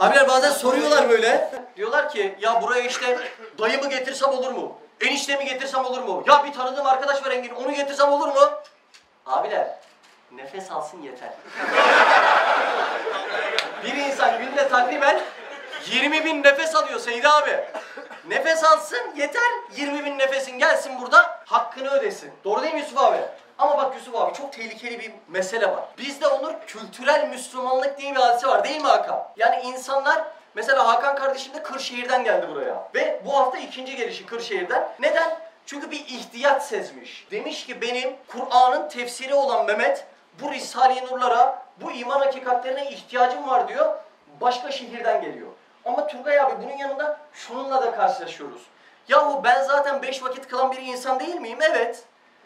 Abiler bazen soruyorlar böyle. Diyorlar ki ya buraya işte dayımı getirsem olur mu? Eniştemi getirsem olur mu? Ya bir tanıdığım arkadaş var Engin onu getirsem olur mu? Abiler nefes alsın yeter. bir insan günde takriben 20 bin nefes alıyor Seydi abi. Nefes alsın yeter 20 bin nefesin gelsin burada hakkını ödesin. Doğru değil mi Yusuf abi? Ama bak Yusuf abi çok tehlikeli bir mesele var. Bizde Onur kültürel Müslümanlık diye bir hadise var değil mi Hakan? Yani insanlar mesela Hakan kardeşim de Kırşehir'den geldi buraya. Ve bu hafta ikinci gelişi Kırşehir'den. Neden? Çünkü bir ihtiyat sezmiş. Demiş ki benim Kur'an'ın tefsiri olan Mehmet bu Risale-i Nurlara, bu iman hakikatlerine ihtiyacım var diyor. Başka şehirden geliyor. Ama Turgay abi bunun yanında şununla da karşılaşıyoruz. Yahu ben zaten beş vakit kılan bir insan değil miyim? Evet.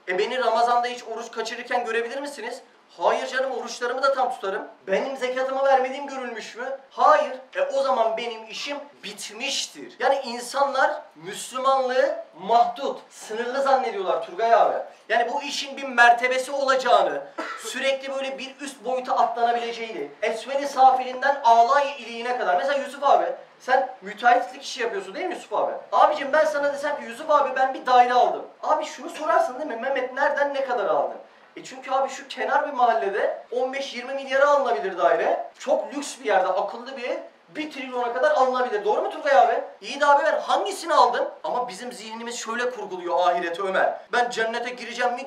E beni Ramazan'da hiç oruç kaçırırken görebilir misiniz? Hayır canım oruçlarımı da tam tutarım. Benim zekatımı vermediğim görülmüş mü? Hayır. E o zaman benim işim bitmiştir. Yani insanlar Müslümanlığı mahdut, sınırlı zannediyorlar Turgay abi. Yani bu işin bir mertebesi olacağını, sürekli böyle bir üst boyuta atlanabileceğini, esveli safilinden ağlay iliğine kadar. Mesela Yusuf abi, sen müteahhitlik işi yapıyorsun değil mi Yusuf abi? Abicim ben sana desem ki Yusuf abi ben bir daire aldım. Abi şunu sorarsın değil mi? Mehmet nereden ne kadar aldın? E çünkü abi şu kenar bir mahallede 15-20 milyara alınabilir daire. Çok lüks bir yerde, akıllı bir ev. 1 trilyona kadar alınabilir. Doğru mu Turgay abi? İyi de abi ben hangisini aldım? Ama bizim zihnimiz şöyle kurguluyor ahireti Ömer. Ben cennete gireceğim mi,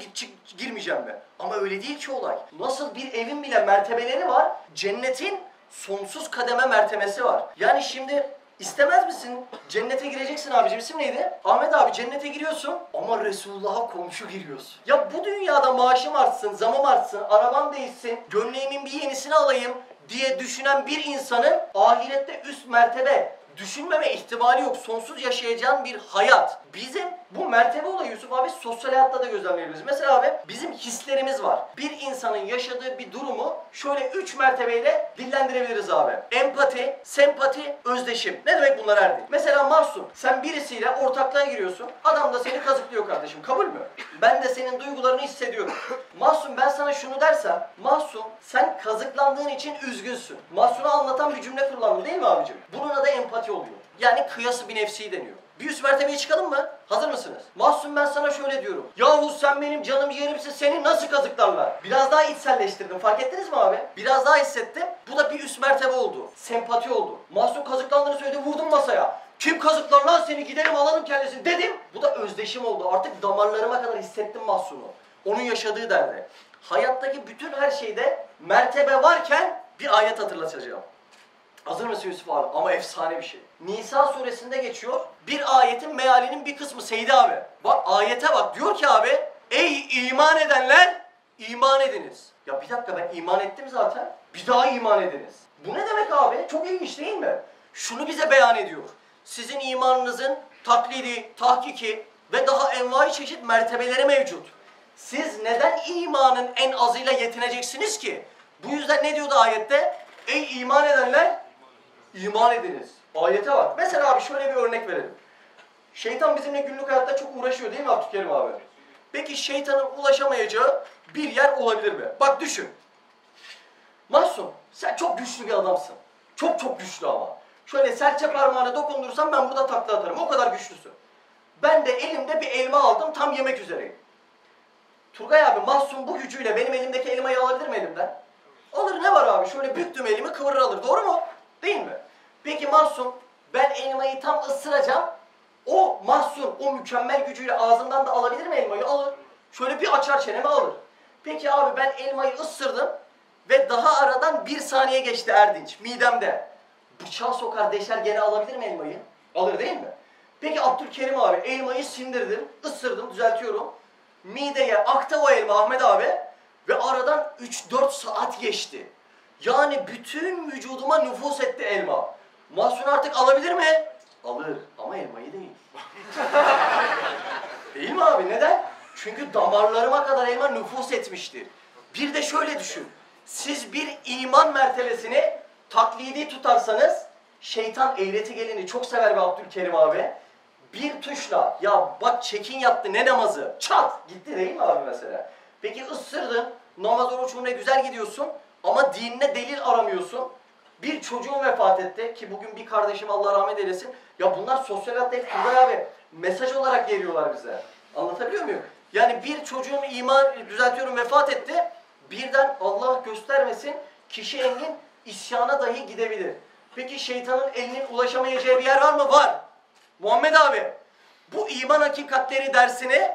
girmeyeceğim mi? Ama öyle değil ki olay. Nasıl bir evin bile mertebeleri var, cennetin sonsuz kademe mertebesi var. Yani şimdi istemez misin? Cennete gireceksin abicim. İsim neydi? Ahmet abi cennete giriyorsun ama Resulullah'a komşu giriyorsun. Ya bu dünyada maaşım artsın, zamım artsın, arabam değişsin, gömleğimin bir yenisini alayım diye düşünen bir insanın ahirette üst mertebe düşünmeme ihtimali yok. Sonsuz yaşayacağın bir hayat. Bizim bu mertebe olayı Yusuf abi sosyal hayatta da gözlemleyebiliriz. Mesela abi bizim hislerimiz var. Bir insanın yaşadığı bir durumu şöyle üç mertebeyle dillendirebiliriz abi. Empati, sempati, özdeşim. Ne demek bunlar Erdi? Mesela Mahsun sen birisiyle ortaklığa giriyorsun. Adam da seni kazıklıyor kardeşim. Kabul mü? Ben de senin duygularını hissediyorum. Mahsun ben sana şunu dersem Mahsun sen kazıklandığın için üzgünsün. Mahsun'a anlatan bir cümle kullandım değil mi abicim? Bunun adı empati oluyor. Yani kıyası bir nefsi deniyor. Bir üst mertebeye çıkalım mı? Hazır mısınız? Mahsun ben sana şöyle diyorum. Yahu sen benim canım yerimsin seni nasıl kazıklarlar? Biraz daha içselleştirdim fark ettiniz mi abi? Biraz daha hissettim. Bu da bir üst mertebe oldu. Sempati oldu. Mahsun kazıklandığını söyledi vurdum masaya. Kim kazıklar lan seni gidelim alalım kendisini dedim. Bu da özdeşim oldu. Artık damarlarıma kadar hissettim Mahsun'u. Onun yaşadığı derdi. Hayattaki bütün her şeyde mertebe varken bir ayet hatırlatacağım. Hazır mısın Yusuf abi? Ama efsane bir şey. Nisa suresinde geçiyor. Bir ayetin mealinin bir kısmı Seydi abi. Bak ayete bak. Diyor ki abi ey iman edenler iman ediniz. Ya bir dakika ben iman ettim zaten. Bir daha iman ediniz. Bu ne demek abi? Çok ilginç değil mi? Şunu bize beyan ediyor. Sizin imanınızın taklidi, tahkiki ve daha envai çeşit mertebeleri mevcut. Siz neden imanın en azıyla yetineceksiniz ki? Bu yüzden ne diyordu ayette? Ey iman edenler iman ediniz. Ayete bak. Mesela abi şöyle bir örnek verelim. Şeytan bizimle günlük hayatta çok uğraşıyor değil mi Abdülkerim abi? Peki şeytanın ulaşamayacağı bir yer olabilir mi? Bak düşün. Mahsun sen çok güçlü bir adamsın. Çok çok güçlü ama. Şöyle serçe parmağına dokundursam ben burada takla atarım. O kadar güçlüsün. Ben de elimde bir elma aldım tam yemek üzereyim. Turgay abi Mahsun bu gücüyle benim elimdeki elmayı alabilir mi elimden? Alır ne var abi? Şöyle büktüm elimi kıvırır alır. Doğru mu? Değil mi? Peki Mahsun ben elmayı tam ısıracağım. O Mahsun o mükemmel gücüyle ağzından da alabilir mi elmayı? Alır. Şöyle bir açar çenemi alır. Peki abi ben elmayı ısırdım ve daha aradan bir saniye geçti Erdinç midemde. Bıçağı sokar deşer gene alabilir mi elmayı? Alır değil mi? Peki Abdülkerim abi elmayı sindirdim, ısırdım, düzeltiyorum. Mideye aktı o elma Ahmet abi ve aradan 3-4 saat geçti. Yani bütün vücuduma nüfus etti elma. Mahsun artık alabilir mi? Alır ama elmayı değil. değil mi abi? Neden? Çünkü damarlarıma kadar elma nüfus etmiştir. Bir de şöyle düşün. Siz bir iman mertebesini taklidi tutarsanız şeytan eğreti gelini çok sever be Abdülkerim abi. Bir tuşla ya bak çekin yaptı ne namazı çat gitti değil mi abi mesela? Peki ısırdın namaz oruç ne güzel gidiyorsun ama dinine delil aramıyorsun. Bir çocuğum vefat etti ki bugün bir kardeşim Allah rahmet eylesin. Ya bunlar sosyal hayatta hep abi mesaj olarak geliyorlar bize. Anlatabiliyor muyum? Yani bir çocuğum iman düzeltiyorum vefat etti. Birden Allah göstermesin kişi engin isyana dahi gidebilir. Peki şeytanın elinin ulaşamayacağı bir yer var mı? Var. Muhammed abi bu iman hakikatleri dersini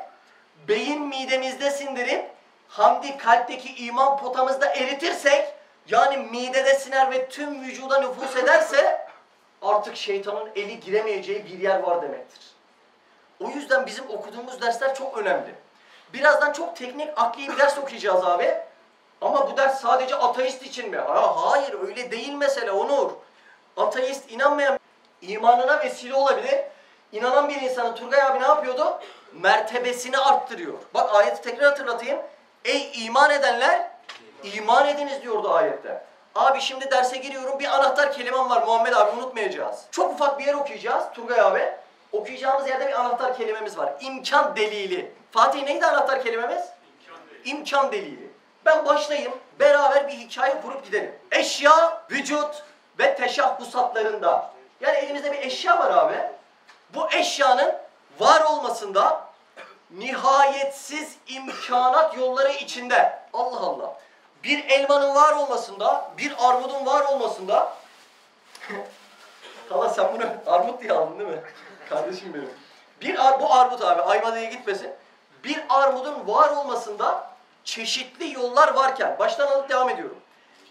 beyin midemizde sindirip Hamdi kalpteki iman potamızda eritirsek yani midede siner ve tüm vücuda nüfus ederse artık şeytanın eli giremeyeceği bir yer var demektir. O yüzden bizim okuduğumuz dersler çok önemli. Birazdan çok teknik, akli bir ders okuyacağız abi. Ama bu ders sadece ateist için mi? Ha, hayır öyle değil mesele Onur. Ateist inanmayan imanına vesile olabilir. İnanan bir insanın Turgay abi ne yapıyordu? Mertebesini arttırıyor. Bak ayeti tekrar hatırlatayım. Ey iman edenler iman ediniz diyordu ayette. Abi şimdi derse giriyorum bir anahtar kelimem var Muhammed abi unutmayacağız. Çok ufak bir yer okuyacağız Turgay abi. Okuyacağımız yerde bir anahtar kelimemiz var. İmkan delili. Fatih neydi anahtar kelimemiz? İmkan delili. Ben başlayayım, beraber bir hikaye kurup gidelim. Eşya, vücut ve teşahhusatlarında. Yani elimizde bir eşya var abi. Bu eşyanın var olmasında nihayetsiz imkanat yolları içinde. Allah Allah. Bir elmanın var olmasında, bir armudun var olmasında. Kala sen bunu armut diye aldın değil mi? Kardeşim benim. Bir ar bu armut abi, ayva diye gitmesin. Bir armudun var olmasında çeşitli yollar varken, baştan alıp devam ediyorum.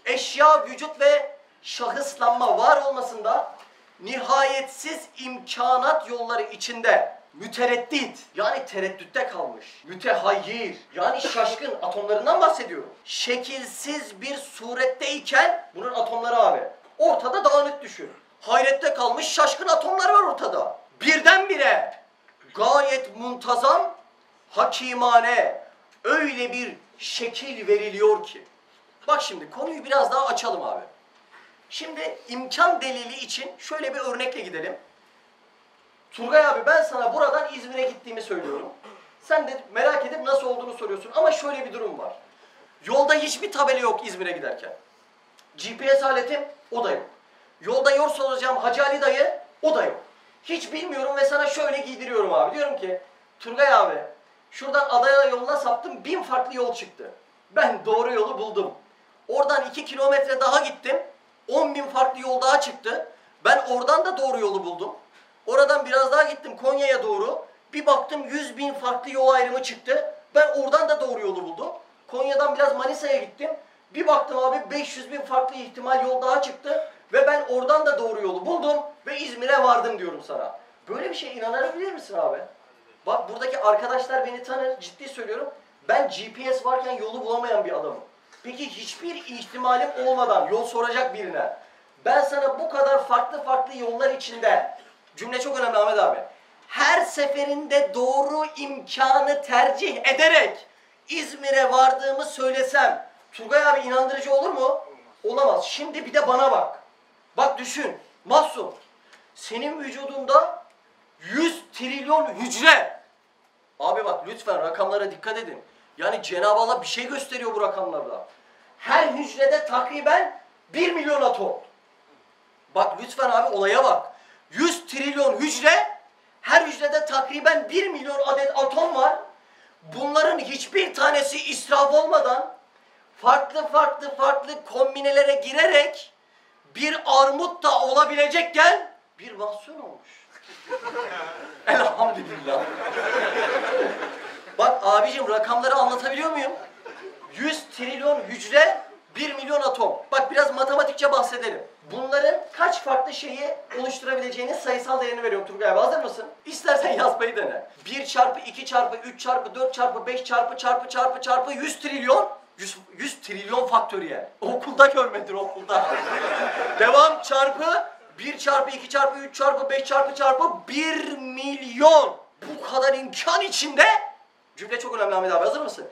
Eşya, vücut ve şahıslanma var olmasında nihayetsiz imkanat yolları içinde mütereddit yani tereddütte kalmış, mütehayyir yani şaşkın atomlarından bahsediyorum. Şekilsiz bir suretteyken bunun atomları abi ortada dağınık düşün. Hayrette kalmış şaşkın atomlar var ortada. Birdenbire gayet muntazam, hakimane öyle bir şekil veriliyor ki. Bak şimdi konuyu biraz daha açalım abi. Şimdi imkan delili için şöyle bir örnekle gidelim. Turgay abi ben sana buradan İzmir'e gittiğimi söylüyorum. Sen de merak edip nasıl olduğunu soruyorsun. Ama şöyle bir durum var. Yolda hiçbir tabela yok İzmir'e giderken. GPS aletim o da yok. Yolda yol soracağım Hacı Ali dayı o da yok. Hiç bilmiyorum ve sana şöyle giydiriyorum abi. Diyorum ki Turgay abi şuradan adaya yoluna saptım bin farklı yol çıktı. Ben doğru yolu buldum. Oradan iki kilometre daha gittim. 10 bin farklı yol daha çıktı. Ben oradan da doğru yolu buldum. Oradan biraz daha gittim Konya'ya doğru. Bir baktım 100 bin farklı yol ayrımı çıktı. Ben oradan da doğru yolu buldum. Konya'dan biraz Manisa'ya gittim. Bir baktım abi 500 bin farklı ihtimal yol daha çıktı. Ve ben oradan da doğru yolu buldum. Ve İzmir'e vardım diyorum sana. Böyle bir şeye inanabilir misin abi? Bak buradaki arkadaşlar beni tanır. Ciddi söylüyorum. Ben GPS varken yolu bulamayan bir adamım. Peki hiçbir ihtimalim olmadan yol soracak birine. Ben sana bu kadar farklı farklı yollar içinde cümle çok önemli Ahmet abi. Her seferinde doğru imkanı tercih ederek İzmir'e vardığımı söylesem Turgay abi inandırıcı olur mu? Olamaz. Şimdi bir de bana bak. Bak düşün. Mahsum. Senin vücudunda 100 trilyon hücre. Abi bak lütfen rakamlara dikkat edin. Yani Cenab-ı Allah bir şey gösteriyor bu rakamlarda. Her hücrede takriben 1 milyon atom. Bak lütfen abi olaya bak. 100 trilyon hücre, her hücrede takriben 1 milyon adet atom var. Bunların hiçbir tanesi israf olmadan farklı farklı farklı kombinelere girerek bir armut da olabilecekken bir mahsun olmuş. Elhamdülillah. Bak abicim rakamları anlatabiliyor muyum? 100 trilyon hücre, 1 milyon atom. Bak biraz matematikçe bahsedelim. Bunların kaç farklı şeyi oluşturabileceğinin sayısal değerini veriyorum Turgay abi. Hazır mısın? İstersen yazmayı dene. 1 çarpı 2 çarpı 3 çarpı 4 çarpı 5 çarpı çarpı çarpı çarpı 100 trilyon 100, 100 trilyon faktöriyel. Okulda görmedin okulda. Devam çarpı 1 çarpı 2 çarpı 3 çarpı 5 çarpı çarpı 1 milyon. Bu kadar imkan içinde cümle çok önemli Ahmet abi hazır mısın?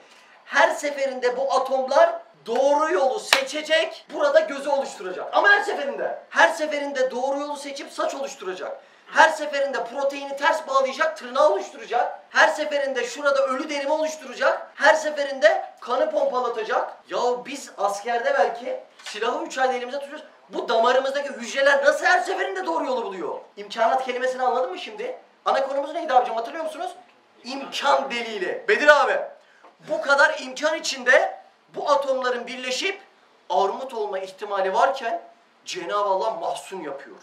Her seferinde bu atomlar doğru yolu seçecek, burada gözü oluşturacak. Ama her seferinde, her seferinde doğru yolu seçip saç oluşturacak. Her seferinde proteini ters bağlayacak, tırnağı oluşturacak. Her seferinde şurada ölü derimi oluşturacak. Her seferinde kanı pompalatacak. Ya biz askerde belki silahı üç ayda elimize tutuyoruz. Bu damarımızdaki hücreler nasıl her seferinde doğru yolu buluyor? İmkanat kelimesini anladın mı şimdi? Ana konumuz neydi abicim hatırlıyor musunuz? İmkan delili. Bedir abi. Bu kadar imkan içinde bu atomların birleşip armut olma ihtimali varken Cenab-ı Allah mahzun yapıyor.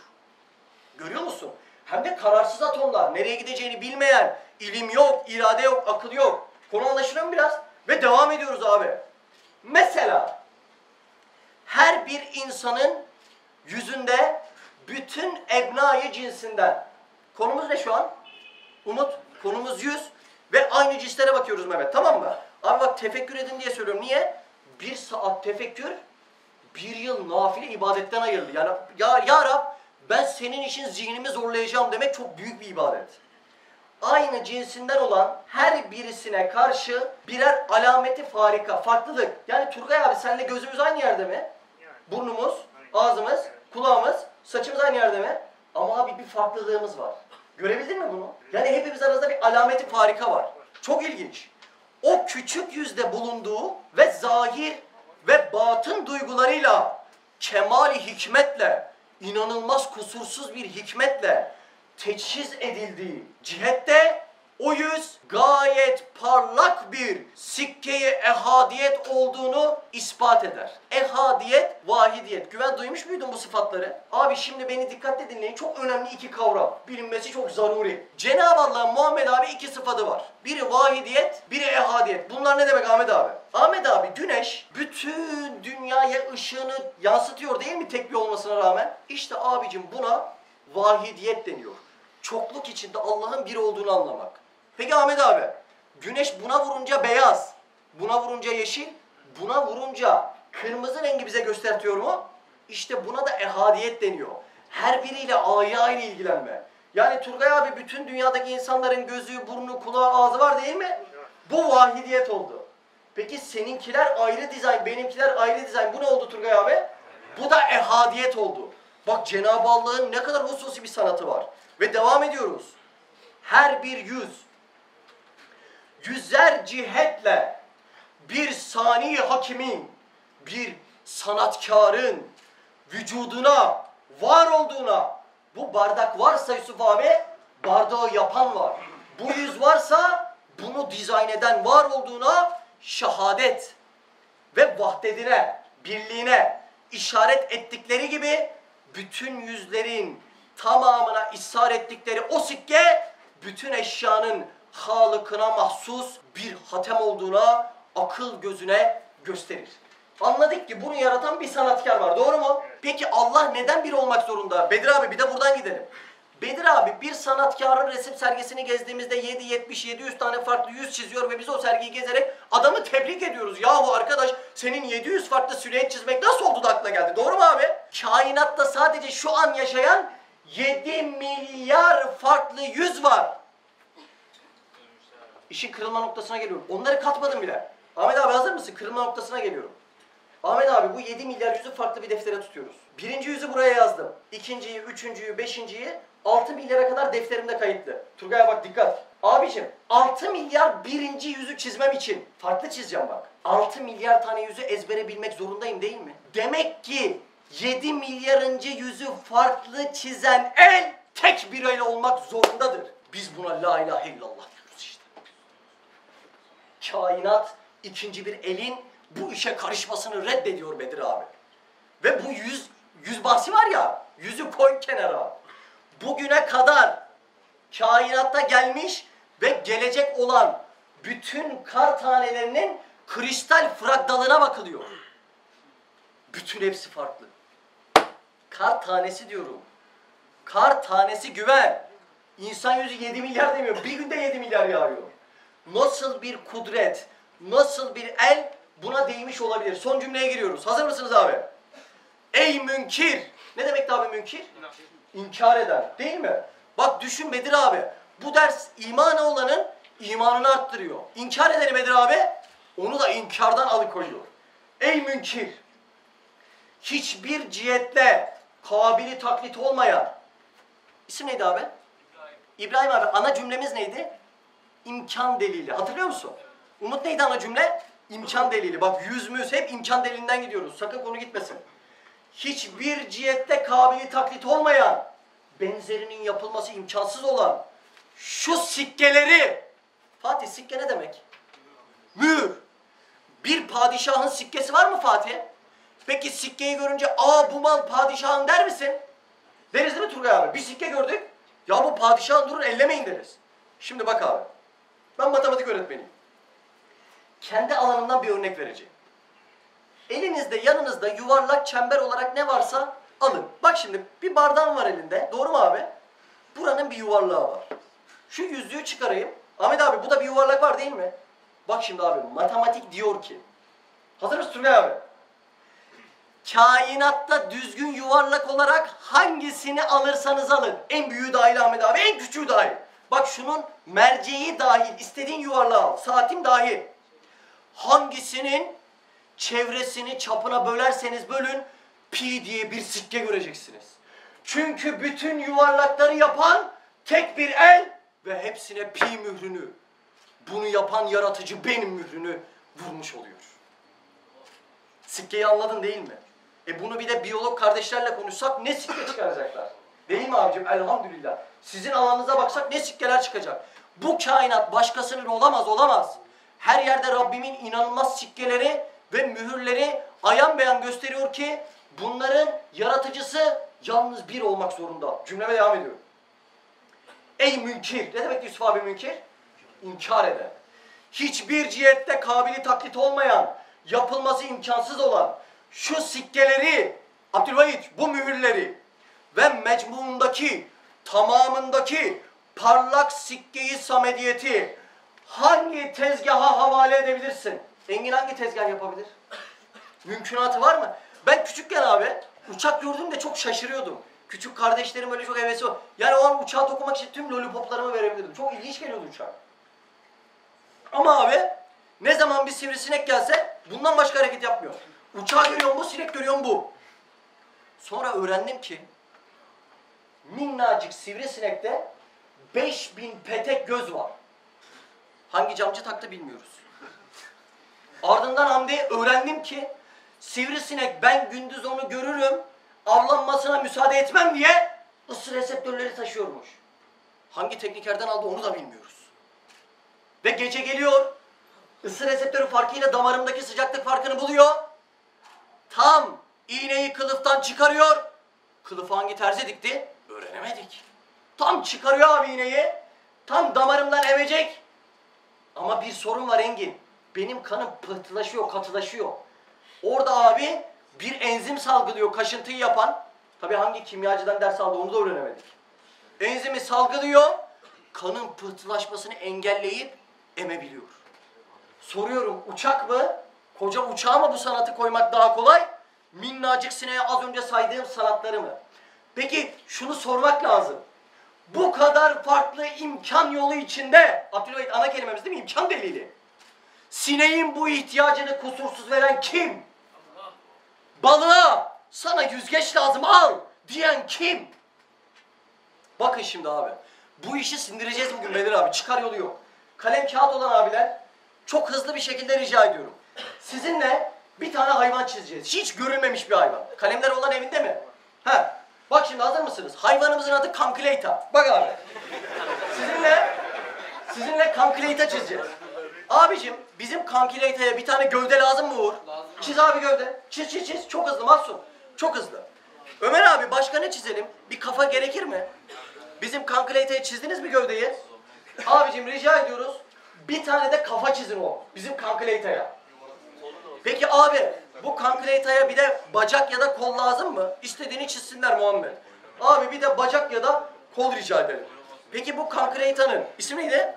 Görüyor musun? Hem de kararsız atomlar, nereye gideceğini bilmeyen, ilim yok, irade yok, akıl yok. Konu anlaşılıyor mu biraz? Ve devam ediyoruz abi. Mesela her bir insanın yüzünde bütün ebnayı cinsinden. Konumuz ne şu an? Umut, konumuz yüz ve aynı cinslere bakıyoruz Mehmet tamam mı? Abi bak tefekkür edin diye söylüyorum. Niye? Bir saat tefekkür bir yıl nafile ibadetten ayırdı. Yani ya, ya Rab ben senin için zihnimi zorlayacağım demek çok büyük bir ibadet. Aynı cinsinden olan her birisine karşı birer alameti farika, farklılık. Yani Turgay abi senle gözümüz aynı yerde mi? Burnumuz, ağzımız, kulağımız, saçımız aynı yerde mi? Ama abi bir farklılığımız var. Görebildin mi bunu? Yani hepimiz arasında bir alameti farika var. Çok ilginç. O küçük yüzde bulunduğu ve zahir ve batın duygularıyla kemali hikmetle, inanılmaz kusursuz bir hikmetle teçhiz edildiği cihette o yüz gayet parlak bir sikkeyi ehadiyet olduğunu ispat eder. Ehadiyet, vahidiyet. Güven duymuş muydun bu sıfatları? Abi şimdi beni dikkatle dinleyin. Çok önemli iki kavram. Bilinmesi çok zaruri. Cenab-ı Allah'ın Muhammed abi iki sıfatı var. Biri vahidiyet, biri ehadiyet. Bunlar ne demek Ahmet abi? Ahmet abi güneş bütün dünyaya ışığını yansıtıyor değil mi tek bir olmasına rağmen? İşte abicim buna vahidiyet deniyor. Çokluk içinde Allah'ın bir olduğunu anlamak. Peki Ahmet abi, güneş buna vurunca beyaz, buna vurunca yeşil, buna vurunca kırmızı rengi bize göstertiyor mu? İşte buna da ehadiyet deniyor. Her biriyle ayrı ayrı ilgilenme. Yani Turgay abi bütün dünyadaki insanların gözü, burnu, kulağı, ağzı var değil mi? Bu vahidiyet oldu. Peki seninkiler ayrı dizayn, benimkiler ayrı dizayn. Bu ne oldu Turgay abi? Bu da ehadiyet oldu. Bak Cenab-ı Allah'ın ne kadar hususi bir sanatı var. Ve devam ediyoruz. Her bir yüz, yüzer cihetle bir sani hakimin, bir sanatkarın vücuduna, var olduğuna, bu bardak varsa Yusuf abi, bardağı yapan var. Bu yüz varsa bunu dizayn eden var olduğuna şehadet ve vahdedine, birliğine işaret ettikleri gibi bütün yüzlerin tamamına ishar ettikleri o sikke bütün eşyanın halıkına mahsus bir hatem olduğuna akıl gözüne gösterir. Anladık ki bunu yaratan bir sanatkar var. Doğru mu? Peki Allah neden bir olmak zorunda? Bedir abi bir de buradan gidelim. Bedir abi bir sanatkarın resim sergisini gezdiğimizde 7-70-700 tane farklı yüz çiziyor ve biz o sergiyi gezerek adamı tebrik ediyoruz. Yahu arkadaş senin 700 farklı silüet çizmek nasıl oldu da aklına geldi? Doğru mu abi? Kainatta sadece şu an yaşayan 7 milyar farklı yüz var. İşin kırılma noktasına geliyorum. Onları katmadım bile. Ahmet abi hazır mısın? Kırılma noktasına geliyorum. Ahmet abi bu 7 milyar yüzü farklı bir deftere tutuyoruz. Birinci yüzü buraya yazdım. İkinciyi, üçüncüyü, beşinciyi 6 milyara kadar defterimde kayıtlı. Turgay'a bak dikkat. Abicim 6 milyar birinci yüzü çizmem için farklı çizeceğim bak. 6 milyar tane yüzü ezbere bilmek zorundayım değil mi? Demek ki 7 milyarıncı yüzü farklı çizen el tek bir el olmak zorundadır. Biz buna la ilahe illallah. Kainat ikinci bir elin bu işe karışmasını reddediyor Bedir abi. Ve bu yüz, yüz bahsi var ya, yüzü koy kenara. Bugüne kadar kainatta gelmiş ve gelecek olan bütün kar tanelerinin kristal fragdalına bakılıyor. Bütün hepsi farklı. Kar tanesi diyorum. Kar tanesi güven. İnsan yüzü 7 milyar demiyor. Bir günde 7 milyar yağıyor. Nasıl bir kudret, nasıl bir el buna değmiş olabilir. Son cümleye giriyoruz. Hazır mısınız abi? Ey münkir. Ne demek abi münkir? İnkar eden. Değil mi? Bak düşün Bedir abi. Bu ders imanı olanın imanını arttırıyor. İnkar edeni Bedir abi onu da inkardan alıkoyuyor. Ey münkir. Hiçbir cihetle kabili taklit olmayan. İsim neydi abi? İbrahim abi ana cümlemiz neydi? İmkan delili. Hatırlıyor musun? Umut neydi ana cümle? İmkan delili. Bak yüz müz hep imkan delilinden gidiyoruz. Sakın konu gitmesin. hiçbir cihette kabili taklit olmayan, benzerinin yapılması imkansız olan şu sikkeleri, Fatih sikke ne demek? Mühür. Bir padişahın sikkesi var mı Fatih? Peki sikkeyi görünce aa bu mal padişahın der misin? Deriz değil mi Turgay abi? Bir sikke gördük. Ya bu padişahın durun ellemeyin deriz. Şimdi bak abi. Ben matematik öğretmeniyim. Kendi alanımdan bir örnek vereceğim. Elinizde yanınızda yuvarlak çember olarak ne varsa alın. Bak şimdi bir bardağın var elinde. Doğru mu abi? Buranın bir yuvarlağı var. Şu yüzüğü çıkarayım. Ahmet abi bu da bir yuvarlak var değil mi? Bak şimdi abi matematik diyor ki. Hazır mısın Turgay abi? Kainatta düzgün yuvarlak olarak hangisini alırsanız alın. En büyüğü dahil Ahmet abi, en küçüğü dahil. Bak şunun merceği dahil, istediğin yuvarlağı al. Saatim dahil. Hangisinin çevresini çapına bölerseniz bölün, pi diye bir sikke göreceksiniz. Çünkü bütün yuvarlakları yapan tek bir el ve hepsine pi mührünü, bunu yapan yaratıcı benim mührünü vurmuş oluyor. Sikkeyi anladın değil mi? E bunu bir de biyolog kardeşlerle konuşsak ne sikke çıkaracaklar? Değil mi abicim? Elhamdülillah. Sizin alanınıza baksak ne sikkeler çıkacak? Bu kainat başkasının olamaz olamaz. Her yerde Rabbimin inanılmaz sikkeleri ve mühürleri ayan beyan gösteriyor ki bunların yaratıcısı yalnız bir olmak zorunda. Cümleme devam ediyorum. Ey münkir. Ne demek Yusuf abi münkir? İnkar eden. Hiçbir cihette kabili taklit olmayan, yapılması imkansız olan şu sikkeleri, Abdülvahit bu mühürleri ve mecmuundaki, tamamındaki parlak sikkeyi samediyeti hangi tezgaha havale edebilirsin? Engin hangi tezgah yapabilir? Mümkünatı var mı? Ben küçükken abi uçak gördüğümde çok şaşırıyordum. Küçük kardeşlerim öyle çok hevesi var. Yani o an uçağa dokunmak için tüm lollipoplarımı verebilirdim. Çok ilginç geliyordu uçak. Ama abi ne zaman bir sivrisinek gelse bundan başka hareket yapmıyor. Uçağı görüyorum bu, sinek görüyorum bu. Sonra öğrendim ki minnacık sivrisinekte 5000 petek göz var. Hangi camcı taktı bilmiyoruz. Ardından Hamdi öğrendim ki sivrisinek ben gündüz onu görürüm, avlanmasına müsaade etmem diye ısı reseptörleri taşıyormuş. Hangi teknikerden aldı onu da bilmiyoruz. Ve gece geliyor, ısı reseptörü farkıyla damarımdaki sıcaklık farkını buluyor. Tam iğneyi kılıftan çıkarıyor. Kılıfı hangi terzi dikti? Öğrenemedik. Tam çıkarıyor abi iğneyi. Tam damarımdan emecek. Ama bir sorun var Engin. Benim kanım pıhtılaşıyor, katılaşıyor. Orada abi bir enzim salgılıyor kaşıntıyı yapan. Tabii hangi kimyacıdan ders aldı onu da öğrenemedik. Enzimi salgılıyor, kanın pıhtılaşmasını engelleyip emebiliyor. Soruyorum uçak mı? Koca uçağa mı bu sanatı koymak daha kolay? Minnacık sineğe az önce saydığım sanatları mı? Peki şunu sormak lazım. Bu kadar farklı imkan yolu içinde, Abdülhamit ana kelimemiz değil mi? İmkan delili. Sineğin bu ihtiyacını kusursuz veren kim? Balığa sana yüzgeç lazım al diyen kim? Bakın şimdi abi. Bu işi sindireceğiz bugün Bedir abi. Çıkar yolu yok. Kalem kağıt olan abiler çok hızlı bir şekilde rica ediyorum. Sizinle bir tane hayvan çizeceğiz. Hiç görülmemiş bir hayvan. Kalemler olan evinde mi? Ha. Bak şimdi hazır mısınız? Hayvanımızın adı Kankileyta. Bak abi. Sizinle sizinle Kankileyta çizeceğiz. Abicim bizim Kankileyta'ya bir tane gövde lazım mı Uğur? Çiz abi gövde. Çiz çiz çiz. Çok hızlı Mahsun. Çok hızlı. Ömer abi başka ne çizelim? Bir kafa gerekir mi? Bizim Kankileyta'ya çizdiniz mi gövdeyi? Abicim rica ediyoruz. Bir tane de kafa çizin o. Bizim Kankileyta'ya. Peki abi bu Kankileyta'ya bir de bacak ya da kol lazım mı? İstediğini çizsinler Muhammed. Abi bir de bacak ya da kol rica edelim. Peki bu Kankileyta'nın ismi neydi?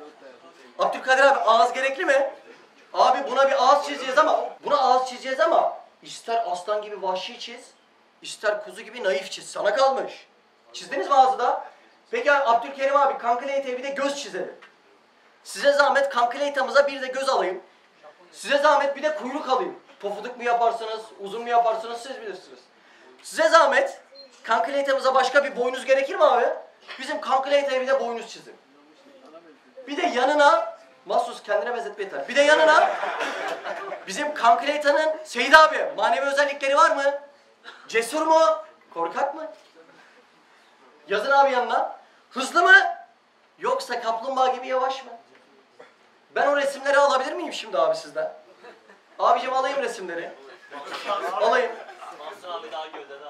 Abdülkadir abi ağız gerekli mi? Abi buna bir ağız çizeceğiz ama buna ağız çizeceğiz ama ister aslan gibi vahşi çiz, ister kuzu gibi naif çiz. Sana kalmış. Çizdiniz mi ağzı da? Peki Abdülkerim abi Kankileyta'ya bir de göz çizelim. Size zahmet Kankileyta'mıza bir de göz alayım. Size zahmet bir de kuyruk alayım. Pofuduk mu yaparsınız, uzun mu yaparsınız siz bilirsiniz. Size zahmet Kankileyta'mıza başka bir boynuz gerekir mi abi? Bizim Kankileyta'ya bir de boynuz çizin. Bir de yanına Mahsus kendine benzetme yeter. Bir de yanına bizim Kankileyta'nın Seyit abi manevi özellikleri var mı? Cesur mu? Korkak mı? Yazın abi yanına. Hızlı mı? Yoksa kaplumbağa gibi yavaş mı? Ben o resimleri alabilir miyim şimdi abi sizden? Abicim alayım resimleri. Alayım.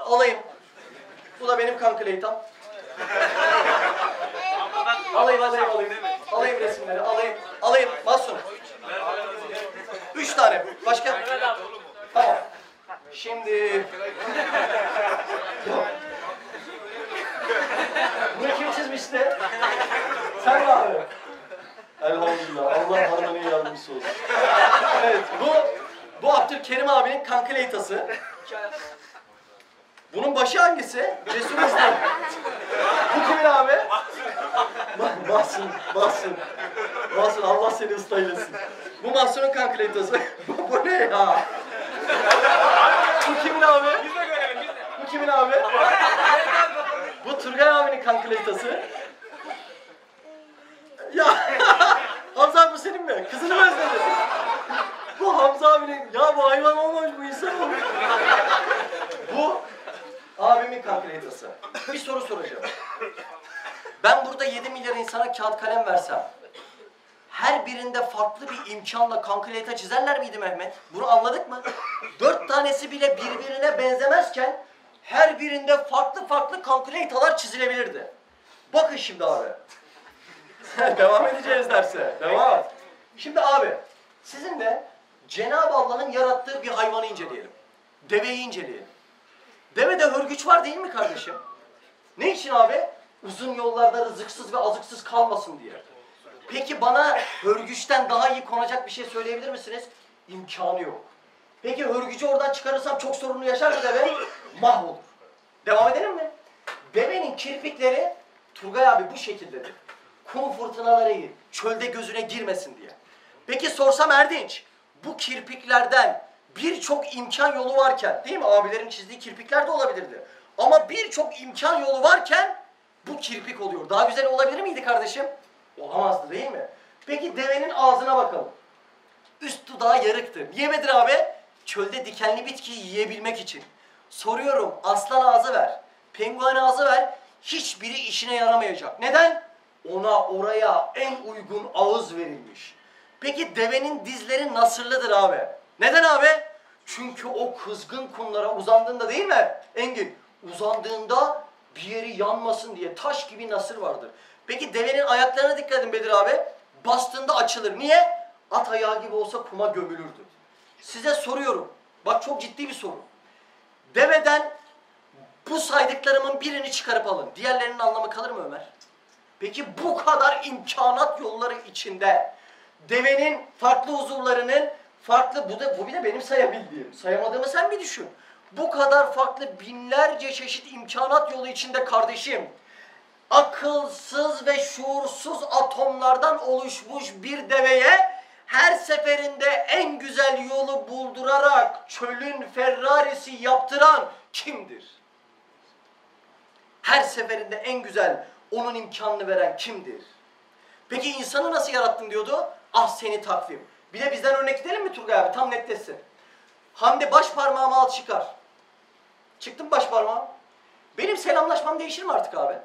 Alayım. Bu da benim kanka Leytam. Alayım alayım alayım. Alayım resimleri alayım. Alayım. Mahsun. Üç tane. Başka? Tamam. Şimdi... Bunu kim çizmişti? Sen mi abi? Elhamdülillah. Allah harmanın yardımcısı olsun. Evet bu bu Abdülkerim abinin kanka Leytası. Bunun başı hangisi? Cesur Hızlı. Bu kimin abi? Ma- Mahsun, Mahsun. Mahsun Allah seni ıslaylasın. Bu Mahsun'un kankletası. Bu ne ya? Bu kimin abi? Biz de görelim. Bu kimin abi? Bu Turgay abinin kankletası. Ya Hamza bu senin mi? Kızını mı özledin? Bu Hamza abinin, ya bu hayvan olmamış bu insan olmuş. Bu abimin kankletası. Bir soru soracağım. Ben burada 7 milyar insana kağıt kalem versem, her birinde farklı bir imkanla kankületa çizerler miydi Mehmet? Bunu anladık mı? Dört tanesi bile birbirine benzemezken her birinde farklı farklı kankületalar çizilebilirdi. Bakın şimdi abi. Devam edeceğiz derse. Devam. Şimdi abi, sizinle Cenab-ı Allah'ın yarattığı bir hayvanı inceleyelim. Deveyi inceleyelim. Devede hörgüç var değil mi kardeşim? Ne için abi? Uzun yollarda rızıksız ve azıksız kalmasın diye. Peki bana hörgüçten daha iyi konacak bir şey söyleyebilir misiniz? İmkanı yok. Peki hörgücü oradan çıkarırsam çok sorunlu yaşar mı deve? Mahvolur. Devam edelim mi? Devenin kirpikleri Turgay abi bu şekildedir. Kum fırtınaları iyi, çölde gözüne girmesin diye. Peki sorsam Erdinç, bu kirpiklerden birçok imkan yolu varken, değil mi? Abilerin çizdiği kirpikler de olabilirdi. Ama birçok imkan yolu varken bu kirpik oluyor. Daha güzel olabilir miydi kardeşim? Olamazdı değil mi? Peki devenin ağzına bakalım. Üst dudağı yarıktı. Niye abi? Çölde dikenli bitkiyi yiyebilmek için. Soruyorum aslan ağzı ver, penguen ağzı ver. Hiçbiri işine yaramayacak. Neden? Ona oraya en uygun ağız verilmiş. Peki devenin dizleri nasırlıdır abi. Neden abi? Çünkü o kızgın kumlara uzandığında değil mi Engin? Uzandığında bir yeri yanmasın diye taş gibi nasır vardır. Peki devenin ayaklarına dikkat edin Bedir abi. Bastığında açılır. Niye? At ayağı gibi olsa kuma gömülürdü. Size soruyorum. Bak çok ciddi bir soru. Deveden bu saydıklarımın birini çıkarıp alın. Diğerlerinin anlamı kalır mı Ömer? Peki bu kadar imkanat yolları içinde devenin farklı uzuvlarının farklı bu da bu bir de benim sayabildiğim. Sayamadığımı sen bir düşün. Bu kadar farklı binlerce çeşit imkanat yolu içinde kardeşim akılsız ve şuursuz atomlardan oluşmuş bir deveye her seferinde en güzel yolu buldurarak çölün Ferrarisi yaptıran kimdir? Her seferinde en güzel onun imkanını veren kimdir? Peki insanı nasıl yarattın diyordu? Ah seni takvim. Bir de bizden örnek gidelim mi Turgay abi? Tam netlesin. Hamdi baş parmağımı al çıkar. Çıktım baş parmağım. Benim selamlaşmam değişir mi artık abi?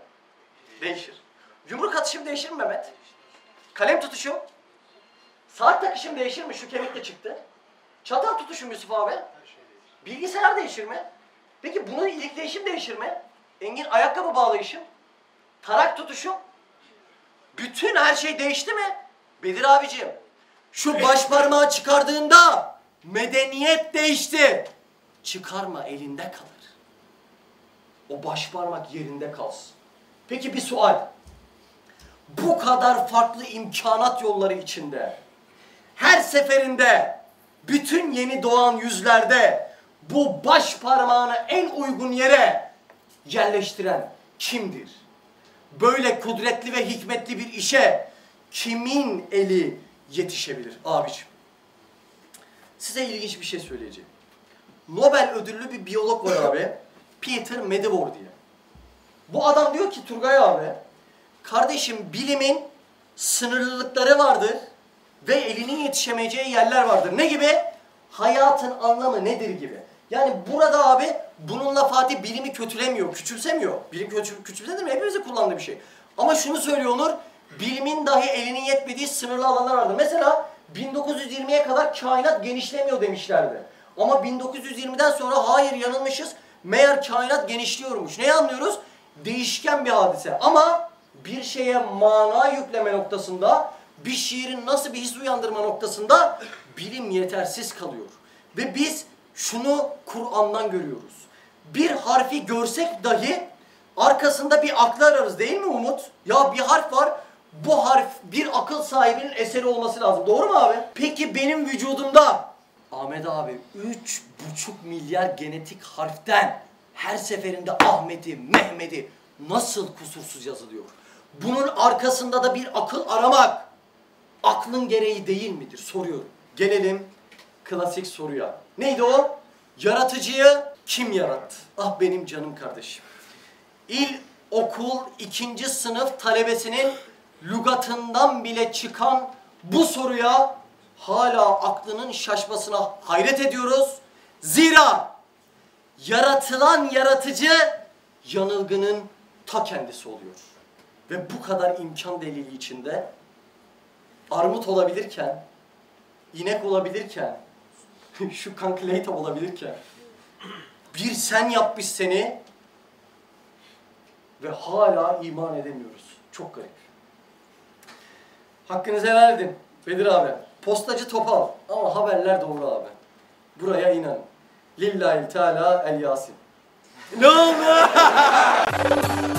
Değişir. Yumruk atışım değişir mi Mehmet? Kalem tutuşum? Saat takışım değişir mi? Şu kemik de çıktı. Çatal tutuşum Yusuf abi? Bilgisayar değişir mi? Peki bunun ilik değişim değişir mi? Engin ayakkabı bağlayışım? Tarak tutuşum? Bütün her şey değişti mi? Bedir abicim, şu baş parmağı çıkardığında medeniyet değişti. Çıkarma elinde kalır. O baş parmak yerinde kalsın. Peki bir sual. Bu kadar farklı imkanat yolları içinde her seferinde bütün yeni doğan yüzlerde bu baş parmağını en uygun yere yerleştiren kimdir? Böyle kudretli ve hikmetli bir işe kimin eli yetişebilir abiciğim? Size ilginç bir şey söyleyeceğim. Nobel ödüllü bir biyolog var abi. Peter Medawar diye. Bu adam diyor ki Turgay abi, kardeşim bilimin sınırlılıkları vardır ve elinin yetişemeyeceği yerler vardır. Ne gibi? Hayatın anlamı nedir gibi. Yani burada abi bununla Fatih bilimi kötülemiyor, küçümsemiyor. Bilim kötü, küçümsenir mi? Hepimizin kullandığı bir şey. Ama şunu söylüyor Onur, bilimin dahi elinin yetmediği sınırlı alanlar vardır. Mesela 1920'ye kadar kainat genişlemiyor demişlerdi. Ama 1920'den sonra hayır yanılmışız. Meğer kainat genişliyormuş. Ne anlıyoruz? Değişken bir hadise. Ama bir şeye mana yükleme noktasında, bir şiirin nasıl bir his uyandırma noktasında bilim yetersiz kalıyor. Ve biz şunu Kur'an'dan görüyoruz. Bir harfi görsek dahi arkasında bir aklı ararız değil mi Umut? Ya bir harf var. Bu harf bir akıl sahibinin eseri olması lazım. Doğru mu abi? Peki benim vücudumda Ahmet abi 3,5 milyar genetik harften her seferinde Ahmet'i, Mehmet'i nasıl kusursuz yazılıyor? Bunun arkasında da bir akıl aramak aklın gereği değil midir? Soruyorum. Gelelim klasik soruya. Neydi o? Yaratıcıyı kim yarattı? Ah benim canım kardeşim. İl okul ikinci sınıf talebesinin lügatından bile çıkan bu soruya hala aklının şaşmasına hayret ediyoruz. Zira yaratılan yaratıcı yanılgının ta kendisi oluyor. Ve bu kadar imkan delili içinde armut olabilirken, inek olabilirken, şu kankileyta olabilirken, bir sen yapmış seni ve hala iman edemiyoruz. Çok garip. Hakkınızı helal edin Bedir abi. Postacı topal ama haberler doğru abi. Buraya inanın. Lillahi Teala El Yasin. Ne oldu?